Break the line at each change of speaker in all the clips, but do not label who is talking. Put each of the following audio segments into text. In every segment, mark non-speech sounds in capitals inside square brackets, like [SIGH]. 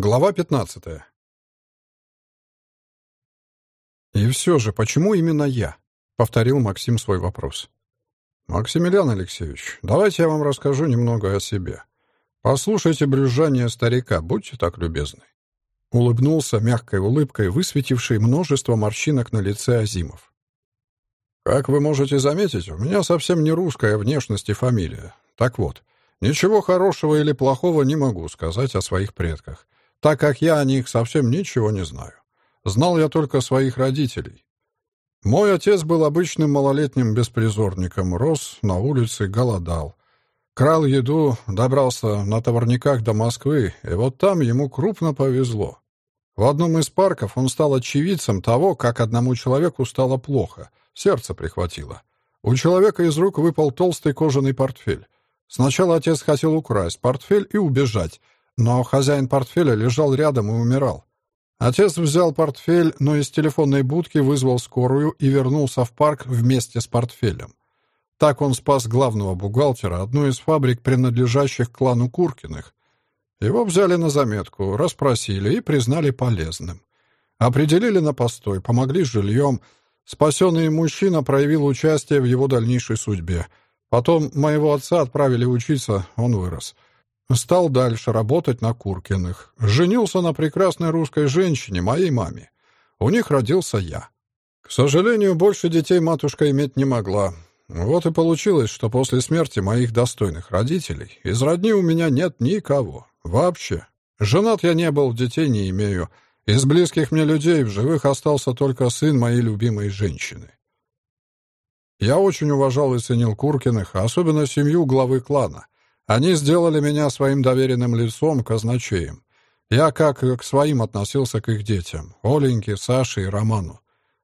Глава 15. «И все же, почему именно я?» — повторил Максим свой вопрос. «Максимилиан Алексеевич, давайте я вам расскажу немного о себе. Послушайте брюзжание старика, будьте так любезны». Улыбнулся мягкой улыбкой, высветившей множество морщинок на лице Азимов. «Как вы можете заметить, у меня совсем не русская внешность и фамилия. Так вот, ничего хорошего или плохого не могу сказать о своих предках так как я о них совсем ничего не знаю. Знал я только своих родителей. Мой отец был обычным малолетним беспризорником, рос на улице, голодал. Крал еду, добрался на товарниках до Москвы, и вот там ему крупно повезло. В одном из парков он стал очевидцем того, как одному человеку стало плохо, сердце прихватило. У человека из рук выпал толстый кожаный портфель. Сначала отец хотел украсть портфель и убежать, но хозяин портфеля лежал рядом и умирал. Отец взял портфель, но из телефонной будки вызвал скорую и вернулся в парк вместе с портфелем. Так он спас главного бухгалтера одной из фабрик, принадлежащих клану Куркиных. Его взяли на заметку, расспросили и признали полезным. Определили на постой, помогли с жильем. Спасенный мужчина проявил участие в его дальнейшей судьбе. Потом моего отца отправили учиться, он вырос — Стал дальше работать на Куркиных. Женился на прекрасной русской женщине, моей маме. У них родился я. К сожалению, больше детей матушка иметь не могла. Вот и получилось, что после смерти моих достойных родителей из родни у меня нет никого. Вообще. Женат я не был, детей не имею. Из близких мне людей в живых остался только сын моей любимой женщины. Я очень уважал и ценил Куркиных, особенно семью главы клана — они сделали меня своим доверенным лицом, казначеем. Я как к своим относился к их детям, Оленьке, Саше и Роману.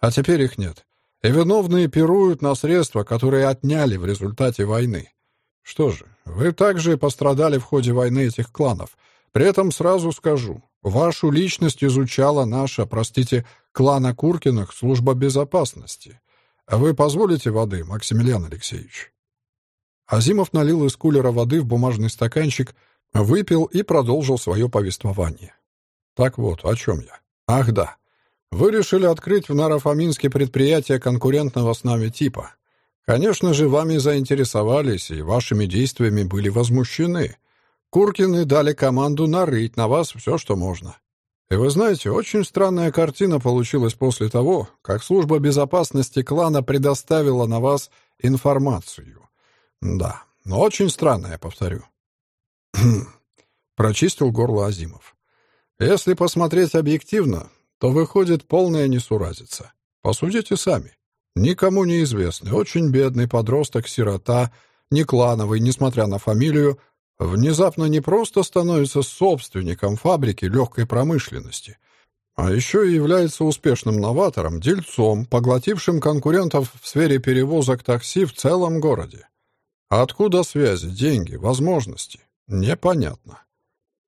А теперь их нет. И виновные пируют на средства, которые отняли в результате войны. Что же, вы также пострадали в ходе войны этих кланов. При этом сразу скажу, вашу личность изучала наша, простите, клана Куркиных служба безопасности. А вы позволите воды, Максимилиан Алексеевич? Азимов налил из кулера воды в бумажный стаканчик, выпил и продолжил свое повествование. Так вот, о чем я? Ах да. Вы решили открыть в Нарафаминске предприятие конкурентного с нами типа. Конечно же, вами заинтересовались и вашими действиями были возмущены. Куркины дали команду нарыть на вас все, что можно. И вы знаете, очень странная картина получилась после того, как служба безопасности клана предоставила на вас информацию. Да, но очень странно, я повторю. [CLEARS THROAT] Прочистил горло Азимов. Если посмотреть объективно, то выходит полная несуразица. Посудите сами. Никому неизвестный, очень бедный подросток-сирота, не клановый, несмотря на фамилию, внезапно не просто становится собственником фабрики легкой промышленности, а еще и является успешным новатором, дельцом, поглотившим конкурентов в сфере перевозок такси в целом городе. А откуда связи, деньги, возможности? Непонятно.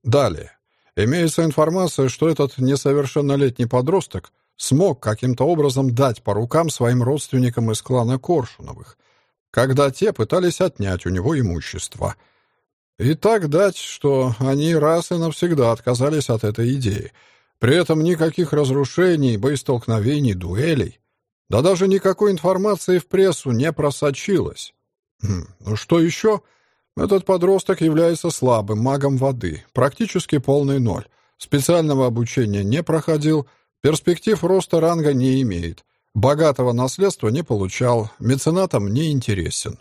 Далее. Имеется информация, что этот несовершеннолетний подросток смог каким-то образом дать по рукам своим родственникам из клана Коршуновых, когда те пытались отнять у него имущество. И так дать, что они раз и навсегда отказались от этой идеи. При этом никаких разрушений, боестолкновений, дуэлей. Да даже никакой информации в прессу не просочилось. Хм, ну что еще? Этот подросток является слабым магом воды, практически полный ноль. Специального обучения не проходил, перспектив роста ранга не имеет, богатого наследства не получал, меценатом не интересен.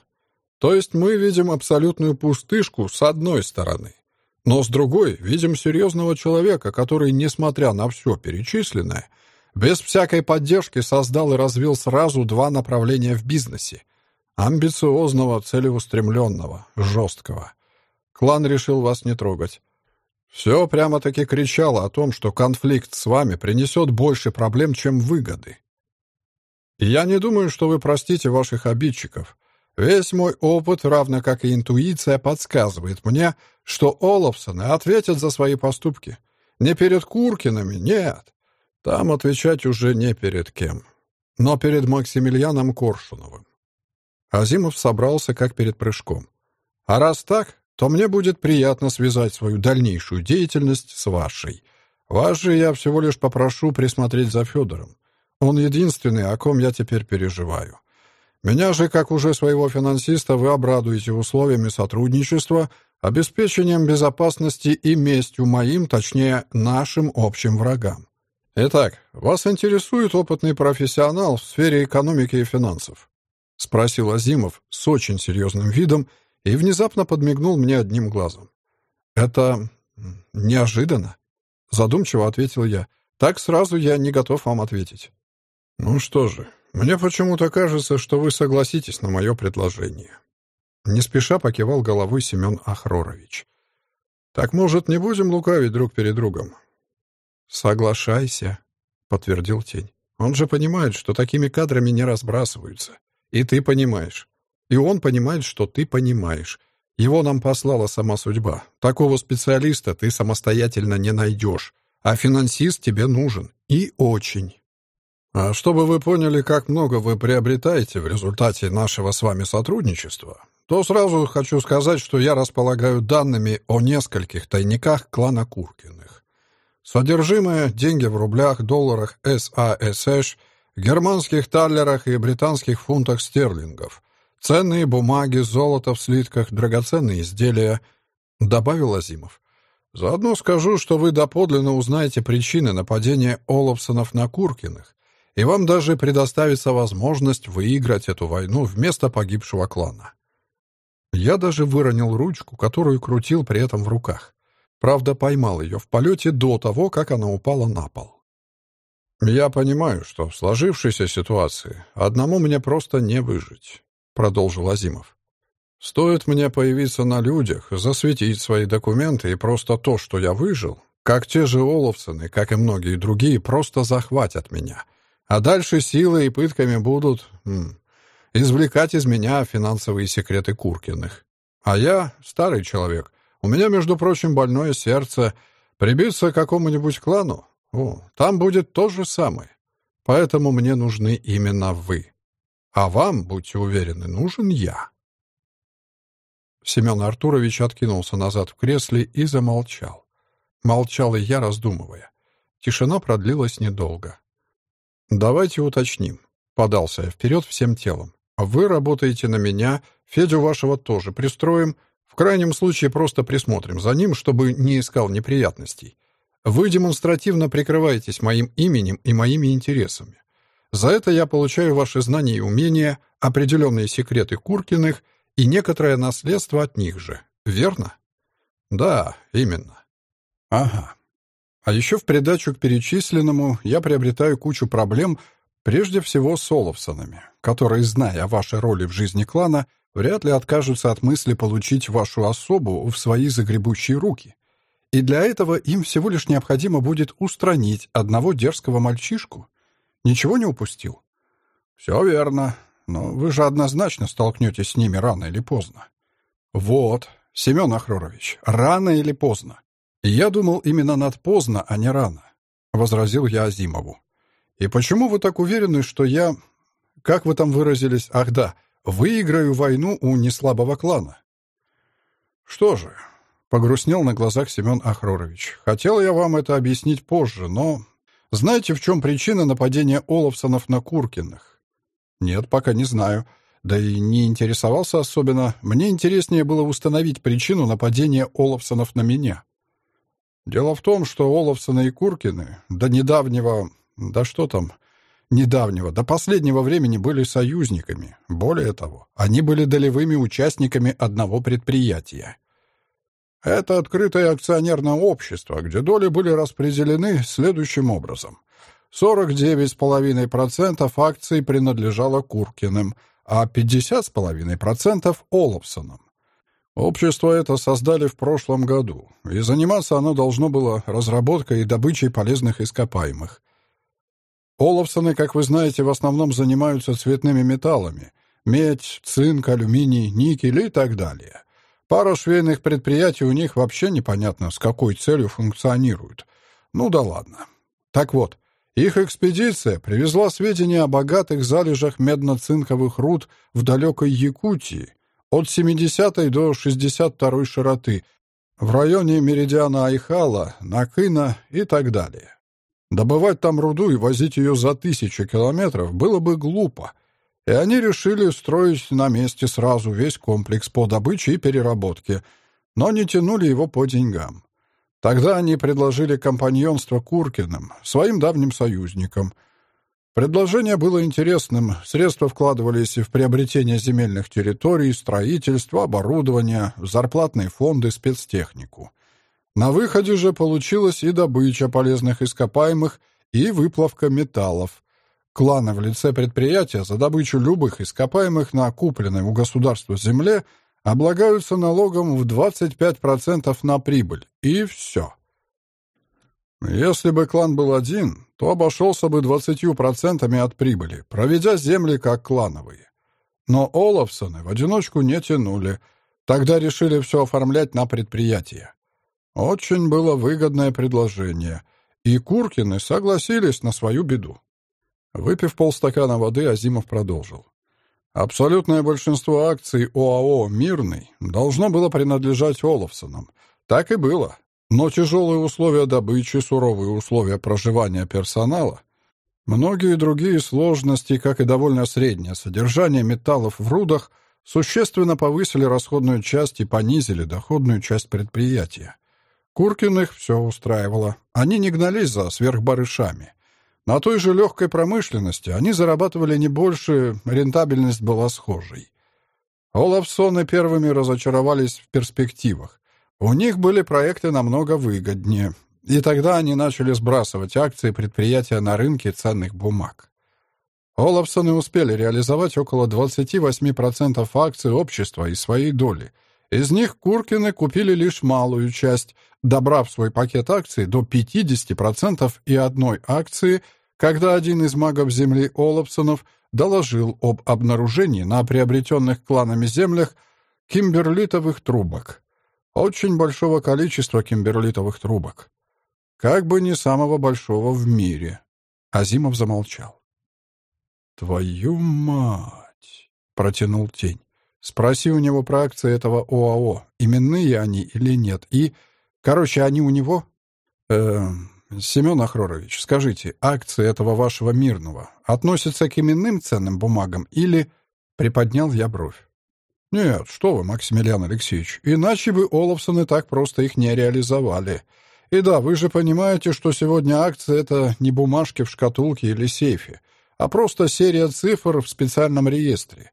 То есть мы видим абсолютную пустышку с одной стороны. Но с другой видим серьезного человека, который, несмотря на все перечисленное, без всякой поддержки создал и развил сразу два направления в бизнесе Амбициозного, целеустремленного, жесткого. Клан решил вас не трогать. Все прямо-таки кричало о том, что конфликт с вами принесет больше проблем, чем выгоды. Я не думаю, что вы простите ваших обидчиков. Весь мой опыт, равно как и интуиция, подсказывает мне, что Олафсоны ответят за свои поступки. Не перед Куркиными, нет. Там отвечать уже не перед кем. Но перед Максимилианом Коршуновым. Азимов собрался как перед прыжком. «А раз так, то мне будет приятно связать свою дальнейшую деятельность с вашей. Вас же я всего лишь попрошу присмотреть за Федором. Он единственный, о ком я теперь переживаю. Меня же, как уже своего финансиста, вы обрадуете условиями сотрудничества, обеспечением безопасности и местью моим, точнее, нашим общим врагам. Итак, вас интересует опытный профессионал в сфере экономики и финансов? Спросил Азимов с очень серьезным видом и внезапно подмигнул мне одним глазом. Это неожиданно. Задумчиво ответил я. Так сразу я не готов вам ответить. Ну что же, мне почему-то кажется, что вы согласитесь на мое предложение. Не спеша покивал головой Семен Ахрорович. Так, может, не будем лукавить друг перед другом? Соглашайся, подтвердил тень. Он же понимает, что такими кадрами не разбрасываются. И ты понимаешь. И он понимает, что ты понимаешь. Его нам послала сама судьба. Такого специалиста ты самостоятельно не найдешь. А финансист тебе нужен. И очень. А чтобы вы поняли, как много вы приобретаете в результате нашего с вами сотрудничества, то сразу хочу сказать, что я располагаю данными о нескольких тайниках клана Куркиных. Содержимое – деньги в рублях, долларах, САСШ, германских таллерах и британских фунтах стерлингов – Ценные бумаги, золото в слитках, драгоценные изделия», — добавил Азимов. «Заодно скажу, что вы доподлинно узнаете причины нападения Олафсонов на Куркиных, и вам даже предоставится возможность выиграть эту войну вместо погибшего клана». Я даже выронил ручку, которую крутил при этом в руках. Правда, поймал ее в полете до того, как она упала на пол. «Я понимаю, что в сложившейся ситуации одному мне просто не выжить продолжил Азимов. «Стоит мне появиться на людях, засветить свои документы, и просто то, что я выжил, как те же Оловцины, как и многие другие, просто захватят меня. А дальше силой и пытками будут м, извлекать из меня финансовые секреты Куркиных. А я старый человек. У меня, между прочим, больное сердце. Прибиться к какому-нибудь клану? О, там будет то же самое. Поэтому мне нужны именно вы. А вам, будьте уверены, нужен я. Семен Артурович откинулся назад в кресле и замолчал. Молчал и я, раздумывая. Тишина продлилась недолго. «Давайте уточним», — подался я вперед всем телом. «Вы работаете на меня, Федю вашего тоже пристроим, в крайнем случае просто присмотрим за ним, чтобы не искал неприятностей. Вы демонстративно прикрываетесь моим именем и моими интересами. За это я получаю ваши знания и умения, определенные секреты Куркиных и некоторое наследство от них же. Верно? Да, именно. Ага. А еще в придачу к перечисленному я приобретаю кучу проблем, прежде всего с Оловсонами, которые, зная о вашей роли в жизни клана, вряд ли откажутся от мысли получить вашу особу в свои загребущие руки. И для этого им всего лишь необходимо будет устранить одного дерзкого мальчишку — Ничего не упустил? Все верно. Но вы же однозначно столкнетесь с ними рано или поздно. Вот, Семен Ахрорович, рано или поздно. Я думал именно над поздно, а не рано, возразил я Азимову. И почему вы так уверены, что я, как вы там выразились, ах да, выиграю войну у неслабого клана? Что же, погрустнел на глазах Семен Ахрорович. Хотел я вам это объяснить позже, но знаете, в чем причина нападения Олафсонов на Куркиных? Нет, пока не знаю. Да и не интересовался особенно. Мне интереснее было установить причину нападения Олафсонов на меня. Дело в том, что Олафсоны и Куркины до недавнего... Да что там... Недавнего, до последнего времени были союзниками. Более того, они были долевыми участниками одного предприятия. Это открытое акционерное общество, где доли были распределены следующим образом. 49,5% акций принадлежало Куркиным, а 50,5% — Оловсонам. Общество это создали в прошлом году, и заниматься оно должно было разработкой и добычей полезных ископаемых. Оловсоны, как вы знаете, в основном занимаются цветными металлами — медь, цинк, алюминий, никель и так далее — Пара швейных предприятий у них вообще непонятно, с какой целью функционируют. Ну да ладно. Так вот, их экспедиция привезла сведения о богатых залежах медно-цинковых руд в далекой Якутии от 70 до 62 широты, в районе Меридиана Айхала, Накына и так далее. Добывать там руду и возить ее за тысячи километров было бы глупо, и они решили строить на месте сразу весь комплекс по добыче и переработке, но не тянули его по деньгам. Тогда они предложили компаньонство Куркиным, своим давним союзникам. Предложение было интересным, средства вкладывались в приобретение земельных территорий, строительство, оборудование, зарплатные фонды, спецтехнику. На выходе же получилась и добыча полезных ископаемых, и выплавка металлов. Кланы в лице предприятия за добычу любых ископаемых на купленной у государства земле – облагаются налогом в 25% на прибыль. И все. Если бы клан был один, то обошелся бы 20% от прибыли, проведя земли как клановые. Но Олафсоны в одиночку не тянули. Тогда решили все оформлять на предприятие. Очень было выгодное предложение, и Куркины согласились на свою беду. Выпив полстакана воды, Азимов продолжил. Абсолютное большинство акций ОАО «Мирный» должно было принадлежать Олафсонам. Так и было. Но тяжелые условия добычи, суровые условия проживания персонала, многие другие сложности, как и довольно среднее содержание металлов в рудах, существенно повысили расходную часть и понизили доходную часть предприятия. Куркиных все устраивало. Они не гнались за сверхбарышами. На той же легкой промышленности они зарабатывали не больше, рентабельность была схожей. Олафсоны первыми разочаровались в перспективах. У них были проекты намного выгоднее, и тогда они начали сбрасывать акции предприятия на рынке ценных бумаг. Олафсоны успели реализовать около 28% акций общества и своей доли. Из них Куркины купили лишь малую часть, добрав свой пакет акций до 50% и одной акции – когда один из магов земли Олафсонов доложил об обнаружении на приобретенных кланами землях кимберлитовых трубок. Очень большого количества кимберлитовых трубок. Как бы не самого большого в мире. Азимов замолчал. «Твою мать!» — протянул тень. «Спроси у него про акции этого ОАО. Именные они или нет. И... Короче, они у него...» «Эм... Семен Ахрорович, скажите, акции этого вашего мирного относятся к именным ценным бумагам или...» Приподнял я бровь. «Нет, что вы, Максимилиан Алексеевич, иначе бы Олафсоны так просто их не реализовали. И да, вы же понимаете, что сегодня акции — это не бумажки в шкатулке или сейфе, а просто серия цифр в специальном реестре.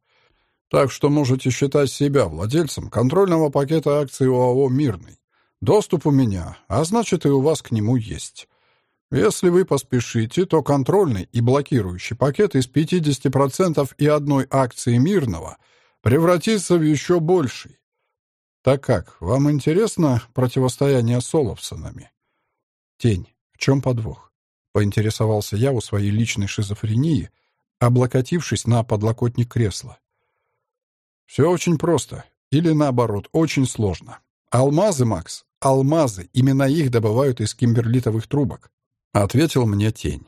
Так что можете считать себя владельцем контрольного пакета акций ОАО «Мирный». Доступ у меня, а значит и у вас к нему есть. Если вы поспешите, то контрольный и блокирующий пакет из 50% и одной акции мирного превратится в еще больший. Так как, вам интересно противостояние с Оловсонами? Тень. В чем подвох? Поинтересовался я у своей личной шизофрении, облокотившись на подлокотник кресла. Все очень просто. Или наоборот, очень сложно. Алмазы, Макс, алмазы, именно их добывают из кимберлитовых трубок. Ответил мне тень.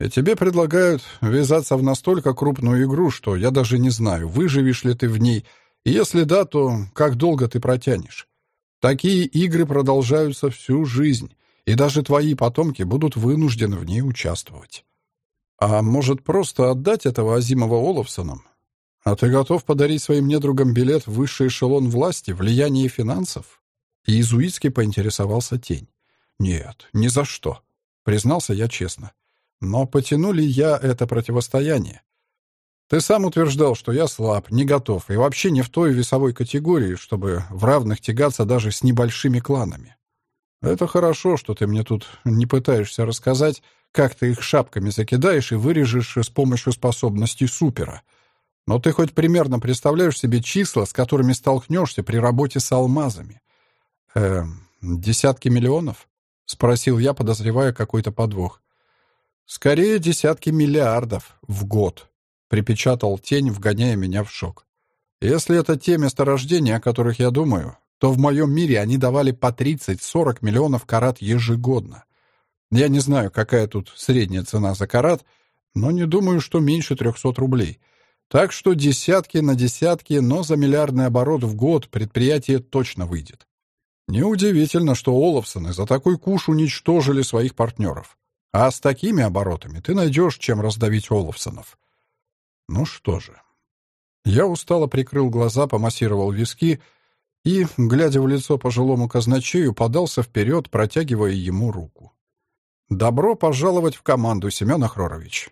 И тебе предлагают ввязаться в настолько крупную игру, что я даже не знаю, выживешь ли ты в ней, и если да, то как долго ты протянешь. Такие игры продолжаются всю жизнь, и даже твои потомки будут вынуждены в ней участвовать. А может, просто отдать этого Азимова Олафсонам? А ты готов подарить своим недругам билет в высший эшелон власти, влияния и финансов? Иезуитски поинтересовался тень. Нет, ни за что, признался я честно. Но потянули я это противостояние. Ты сам утверждал, что я слаб, не готов и вообще не в той весовой категории, чтобы в равных тягаться даже с небольшими кланами. Это хорошо, что ты мне тут не пытаешься рассказать, как ты их шапками закидаешь и вырежешь с помощью способностей супера — но ты хоть примерно представляешь себе числа, с которыми столкнешься при работе с алмазами? Эм, десятки миллионов? Спросил я, подозревая какой-то подвох. Скорее, десятки миллиардов в год, припечатал тень, вгоняя меня в шок. Если это те месторождения, о которых я думаю, то в моем мире они давали по 30-40 миллионов карат ежегодно. Я не знаю, какая тут средняя цена за карат, но не думаю, что меньше 300 рублей — так что десятки на десятки, но за миллиардный оборот в год предприятие точно выйдет. Неудивительно, что Олафсоны за такой куш уничтожили своих партнеров. А с такими оборотами ты найдешь, чем раздавить Олафсонов. Ну что же. Я устало прикрыл глаза, помассировал виски и, глядя в лицо пожилому казначею, подался вперед, протягивая ему руку. «Добро пожаловать в команду, Семен Охрорович.